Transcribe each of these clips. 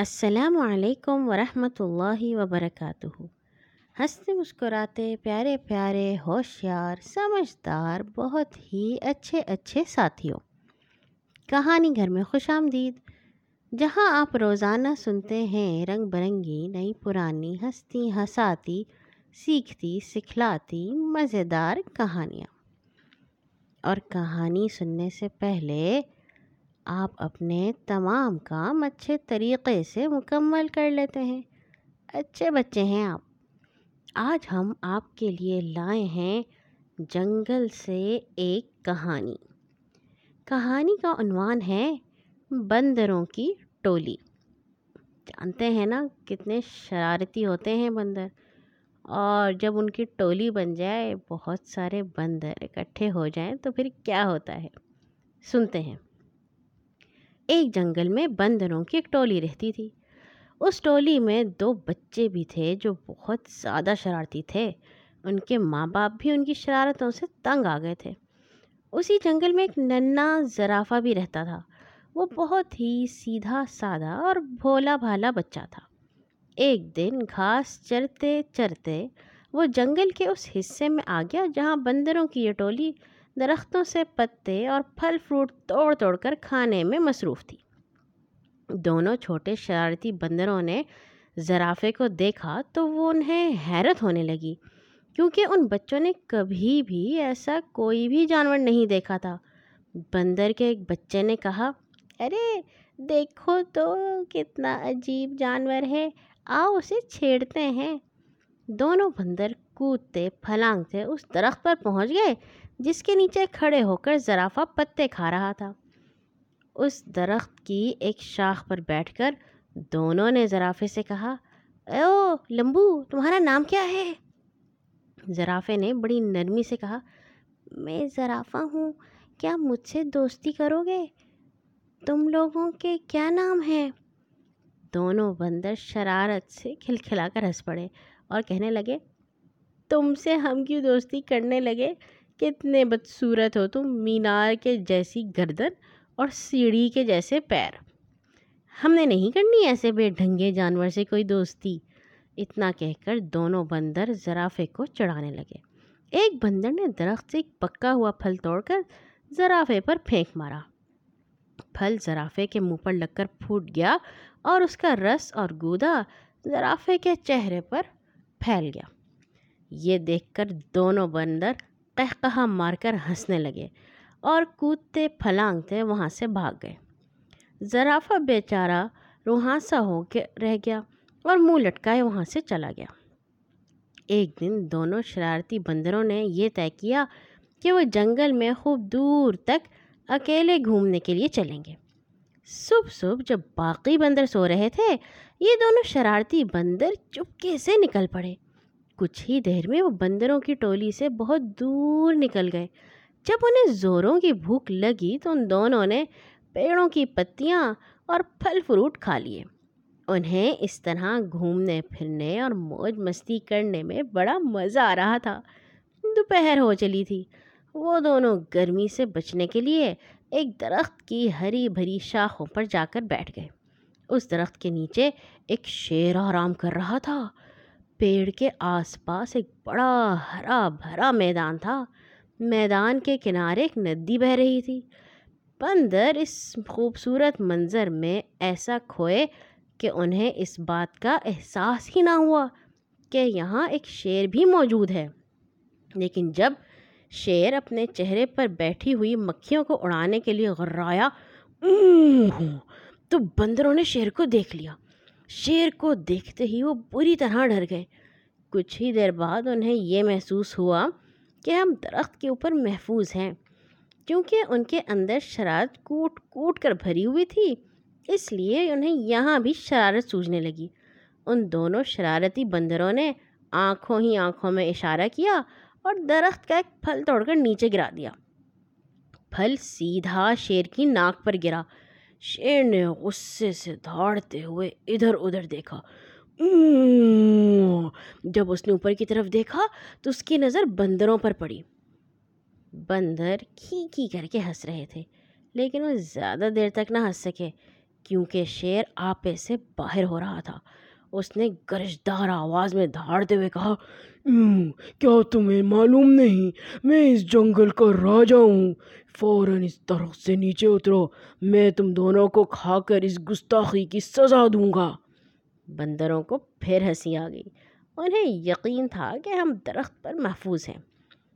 السلام علیکم ورحمۃ اللہ وبرکاتہ۔ ہنستے مسکراتے، پیارے پیارے، ہوشیار، سمجھدار، بہت ہی اچھے اچھے ساتھیوں۔ کہانی گھر میں خوش آمدید۔ جہاں آپ روزانہ سنتے ہیں، رنگ برنگی، نئی پرانی ہستی ہساتی سیکھتی، سکھلاتی، مزیدار کہانیاں۔ اور کہانی سننے سے پہلے آپ اپنے تمام کام اچھے طریقے سے مکمل کر لیتے ہیں۔ اچھے بچے ہیں آپ۔ آج ہم آپ کے لیے لائے ہیں جنگل سے ایک کہانی۔ کہانی کا عنوان ہے بندروں کی ٹولی۔ جانتے ہیں نا کتنے شرارتی ہوتے ہیں بندر۔ اور جب ان کی ٹولی بن جائے، بہت سارے بندر اکٹھے ہو جائیں تو پھر کیا ہوتا ہے؟ سنتے ہیں۔ ایک جنگل میں بندروں کی ایک ٹولی رہتی تھی۔ اس ٹولی میں دو بچے بھی تھے جو بہت زیادہ شرارتی تھے۔ ان کے ماں باپ بھی ان کی شرارتوں سے تنگ آ گئے تھے۔ اسی جنگل میں ایک ننا زرافہ بھی رہتا تھا۔ وہ بہت ہی سیدھا، سادہ اور بھولا بھالا بچہ تھا۔ ایک دن گھاس چرتے چرتے وہ جنگل کے اس حصے میں آ گیا جہاں بندروں کی یہ ٹولی درختوں سے پتے اور پھل فروٹ توڑ توڑ کر کھانے میں مصروف تھی۔ دونوں چھوٹے شرارتی بندروں نے زرافے کو دیکھا تو وہ انہیں حیرت ہونے لگی، کیونکہ ان بچوں نے کبھی بھی ایسا کوئی بھی جانور نہیں دیکھا تھا۔ بندر کے ایک بچے نے کہا، ارے، دیکھو تو کتنا عجیب جانور ہے، آؤ اسے چھیڑتے ہیں۔ دونوں بندر کودتے پھلانگتے اس درخت پر پہنچ گئے۔ جس کے نیچے کھڑے ہو کر زرافہ پتے کھا رہا تھا۔ اس درخت کی ایک شاخ پر بیٹھ کر دونوں نے زرافے سے کہا او لمبو، تمہارا نام کیا ہے؟ زرافے نے بڑی نرمی سے کہا، میں زرافہ ہوں، کیا مجھ سے دوستی کرو گے؟ تم لوگوں کے کیا نام ہیں؟ دونوں بندر شرارت سے کھلکھلا کر ہنس پڑے اور کہنے لگے، تم سے ہم کی دوستی کرنے لگے؟ کتنے بدصورت ہو تم، مینار کے جیسی گردن اور سیڑھی کے جیسے پیر۔ ہم نے نہیں کرنی ایسے بے ڈھنگے جانور سے کوئی دوستی۔ اتنا کہہ کر دونوں بندر زرافے کو چڑھانے لگے۔ ایک بندر نے درخت سے ایک پکا ہوا پھل توڑ کر زرافے پر پھینک مارا۔ پھل زرافے کے منہ پر لگ کر پھوٹ گیا اور اس کا رس اور گودا زرافے کے چہرے پر پھیل گیا۔ یہ دیکھ کر دونوں بندر کہا مار کر ہنسنے لگے اور کودتے پھلانگتے وہاں سے بھاگ گئے۔ زرافہ بیچارہ روحانسا ہو کے رہ گیا اور منہ لٹکائے وہاں سے چلا گیا۔ ایک دن دونوں شرارتی بندروں نے یہ طے کیا کہ وہ جنگل میں خوب دور تک اکیلے گھومنے کے لیے چلیں گے۔ صبح صبح جب باقی بندر سو رہے تھے، یہ دونوں شرارتی بندر چپکے سے نکل پڑے۔ کچھ ہی دیر میں وہ بندروں کی ٹولی سے بہت دور نکل گئے۔ جب انہیں زوروں کی بھوک لگی تو ان دونوں نے پیڑوں کی پتیاں اور پھل فروٹ کھا لیے۔ انہیں اس طرح گھومنے، پھرنے اور موج مستی کرنے میں بڑا مزہ آ رہا تھا۔ دوپہر ہو چلی تھی۔ وہ دونوں گرمی سے بچنے کے لیے ایک درخت کی ہری بھری شاخوں پر جا کر بیٹھ گئے۔ اس درخت کے نیچے ایک شیر آرام کر رہا تھا۔ پیڑ کے آس پاس ایک بڑا ہرا بھرا میدان تھا۔ میدان کے کنارے ایک ندی بہہ رہی تھی۔ بندر اس خوبصورت منظر میں ایسا کھوئے کہ انہیں اس بات کا احساس ہی نہ ہوا کہ یہاں ایک شیر بھی موجود ہے۔ لیکن جب شیر اپنے چہرے پر بیٹھی ہوئی مکھیوں کو اڑانے کے لیے غرایا تو بندروں نے شیر کو دیکھ لیا۔ شیر کو دیکھتے ہی وہ بری طرح ڈر گئے۔ کچھ ہی دیر بعد انہیں یہ محسوس ہوا کہ ہم درخت کے اوپر محفوظ ہیں، کیونکہ ان کے اندر شرارت کوٹ کوٹ کر بھری ہوئی تھی، اس لیے انہیں یہاں بھی شرارت سوجنے لگی۔ ان دونوں شرارتی بندروں نے آنکھوں ہی آنکھوں میں اشارہ کیا اور درخت کا ایک پھل توڑ کر نیچے گرا دیا۔ پھل سیدھا شیر کی ناک پر گرا۔ شیر نے غصے سے دھاڑتے ہوئے ادھر ادھر دیکھا۔ جب اس نے اوپر کی طرف دیکھا تو اس کی نظر بندروں پر پڑی۔ بندر کھی کھی کر کے ہنس رہے تھے، لیکن وہ زیادہ دیر تک نہ ہنس سکے، کیونکہ شیر آپے سے باہر ہو رہا تھا۔ اس نے گرجدار آواز میں دھاڑتے ہوئے کہا کیا تمہیں معلوم نہیں، میں اس جنگل کا راجا ہوں۔ فوراً اس درخت سے نیچے اترو، میں تم دونوں کو کھا کر اس گستاخی کی سزا دوں گا۔ بندروں کو پھر ہنسی آ گئی۔ انہیں یقین تھا کہ ہم درخت پر محفوظ ہیں۔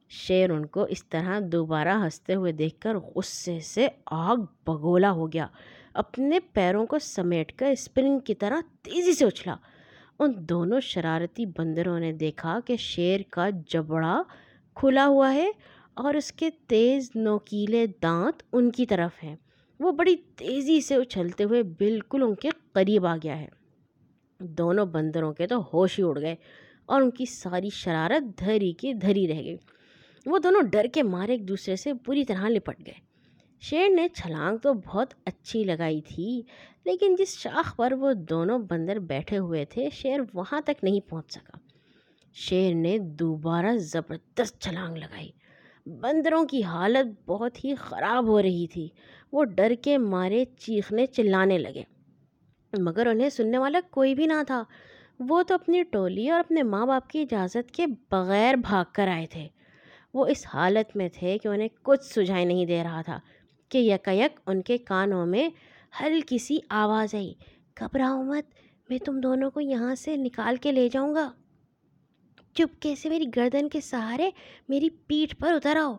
شیر ان کو اس طرح دوبارہ ہنستے ہوئے دیکھ کر غصے سے آگ بگولا ہو گیا۔ اپنے پیروں کو سمیٹ کر اسپرنگ کی طرح تیزی سے اچھلا۔ ان دونوں شرارتی بندروں نے دیکھا کہ شیر کا جبڑا کھلا ہوا ہے اور اس کے تیز نوکیلے دانت ان کی طرف ہیں۔ وہ بڑی تیزی سے اچھلتے ہوئے بالکل ان کے قریب آ گیا ہے۔ دونوں بندروں کے تو ہوش ہی اڑ گئے اور ان کی ساری شرارت دھری کی دھری رہ گئی۔ وہ دونوں ڈر کے مارے ایک دوسرے سے بری طرح لپٹ گئے۔ شیر نے چھلانگ تو بہت اچھی لگائی تھی، لیکن جس شاخ پر وہ دونوں بندر بیٹھے ہوئے تھے، شیر وہاں تک نہیں پہنچ سکا۔ شیر نے دوبارہ زبردست چھلانگ لگائی۔ بندروں کی حالت بہت ہی خراب ہو رہی تھی۔ وہ ڈر کے مارے چیخنے چلانے لگے۔ مگر انہیں سننے والا کوئی بھی نہ تھا۔ وہ تو اپنی ٹولی اور اپنے ماں باپ کی اجازت کے بغیر بھاگ کر آئے تھے۔ وہ اس حالت میں تھے کہ انہیں کچھ سجھائی نہیں دے رہا تھا۔ کہ یکیک ان کے کانوں میں ہلکی سی آواز آئی۔ گھبراؤ مت، میں تم دونوں کو یہاں سے نکال کے لے جاؤں گا۔ چپکے سے میری گردن کے سہارے میری پیٹھ پر اتر آؤ۔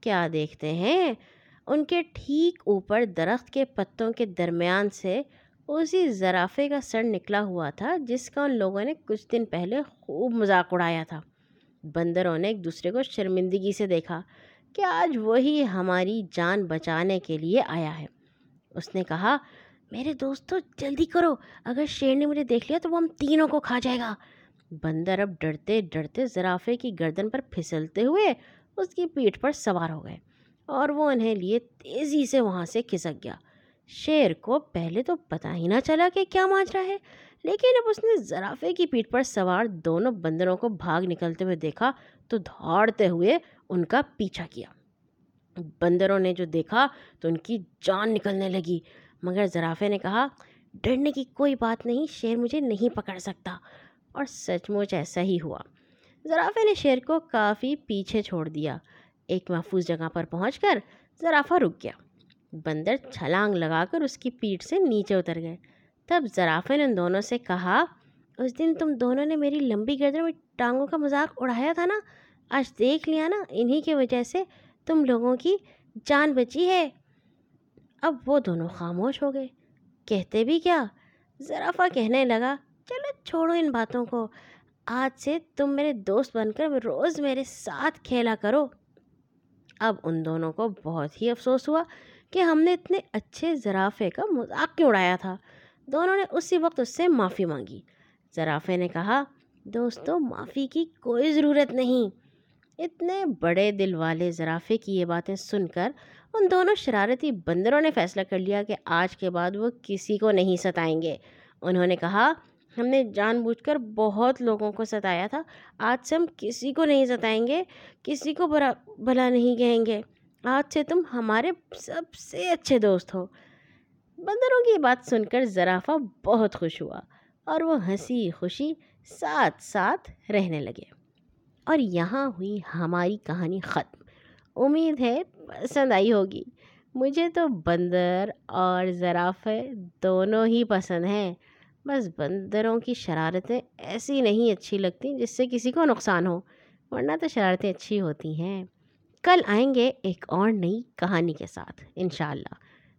کیا دیکھتے ہیں؟ ان کے ٹھیک اوپر درخت کے پتوں کے درمیان سے اسی زرافے کا سر نکلا ہوا تھا، جس کا ان لوگوں نے کچھ دن پہلے خوب مذاق اڑایا تھا۔ بندروں نے ایک دوسرے کو شرمندگی سے دیکھا۔ کہ آج وہی ہماری جان بچانے کے لیے آیا ہے۔ اس نے کہا، میرے دوستو، جلدی کرو، اگر شیر نے مجھے دیکھ لیا تو وہ ہم تینوں کو کھا جائے گا۔ بندر اب ڈرتے ڈرتے زرافے کی گردن پر پھسلتے ہوئے اس کی پیٹھ پر سوار ہو گئے اور وہ انہیں لیے تیزی سے وہاں سے کھسک گیا۔ شیر کو پہلے تو پتہ ہی نہ چلا کہ کیا ماجرا ہے۔ لیکن اب اس نے زرافے کی پیٹھ پر سوار دونوں بندروں کو بھاگ نکلتے ہوئے دیکھا تو دھاڑتے ہوئے ان کا پیچھا کیا۔ بندروں نے جو دیکھا تو ان کی جان نکلنے لگی، مگر زرافے نے کہا، ڈرنے کی کوئی بات نہیں، شیر مجھے نہیں پکڑ سکتا۔ اور سچ مچ ایسا ہی ہوا۔ زرافے نے شیر کو کافی پیچھے چھوڑ دیا۔ ایک محفوظ جگہ پر پہنچ کر زرافہ رک گیا۔ بندر چھلانگ لگا کر اس کی پیٹھ سے نیچے اتر گئے۔ تب زرافے نے ان دونوں سے کہا، اس دن تم دونوں نے میری لمبی گردن میں ٹانگوں کا مذاق اڑایا تھا نا؟ آج دیکھ لیا نا، انہی کی وجہ سے تم لوگوں کی جان بچی ہے۔ اب وہ دونوں خاموش ہو گئے۔ کہتے بھی کیا؟ زرافہ کہنے لگا، چلو چھوڑو ان باتوں کو۔ آج سے تم میرے دوست بن کر روز میرے ساتھ کھیلا کرو۔ اب ان دونوں کو بہت ہی افسوس ہوا کہ ہم نے اتنے اچھے زرافے کا مذاق کیوں اڑایا تھا۔ دونوں نے اسی وقت اس سے معافی مانگی۔ زرافے نے کہا، دوستو، معافی کی کوئی ضرورت نہیں۔ اتنے بڑے دل والے زرافے کی یہ باتیں سن کر ان دونوں شرارتی بندروں نے فیصلہ کر لیا کہ آج کے بعد وہ کسی کو نہیں ستائیں گے۔ انہوں نے کہا، ہم نے جان بوجھ کر بہت لوگوں کو ستایا تھا، آج سے ہم کسی کو نہیں ستائیں گے، کسی کو برا، بھلا نہیں کہیں گے۔ آج سے تم ہمارے سب سے اچھے دوست ہو۔ بندروں کی بات سن کر زرافہ بہت خوش ہوا اور وہ ہنسی خوشی ساتھ ساتھ رہنے لگے۔ اور یہاں ہوئی ہماری کہانی ختم۔ امید ہے پسند آئی ہوگی۔ مجھے تو بندر اور زرافے دونوں ہی پسند ہیں۔ بس بندروں کی شرارتیں ایسی نہیں اچھی لگتی جس سے کسی کو نقصان ہو، ورنہ تو شرارتیں اچھی ہوتی ہیں۔ کل آئیں گے ایک اور نئی کہانی کے ساتھ، انشاءاللہ۔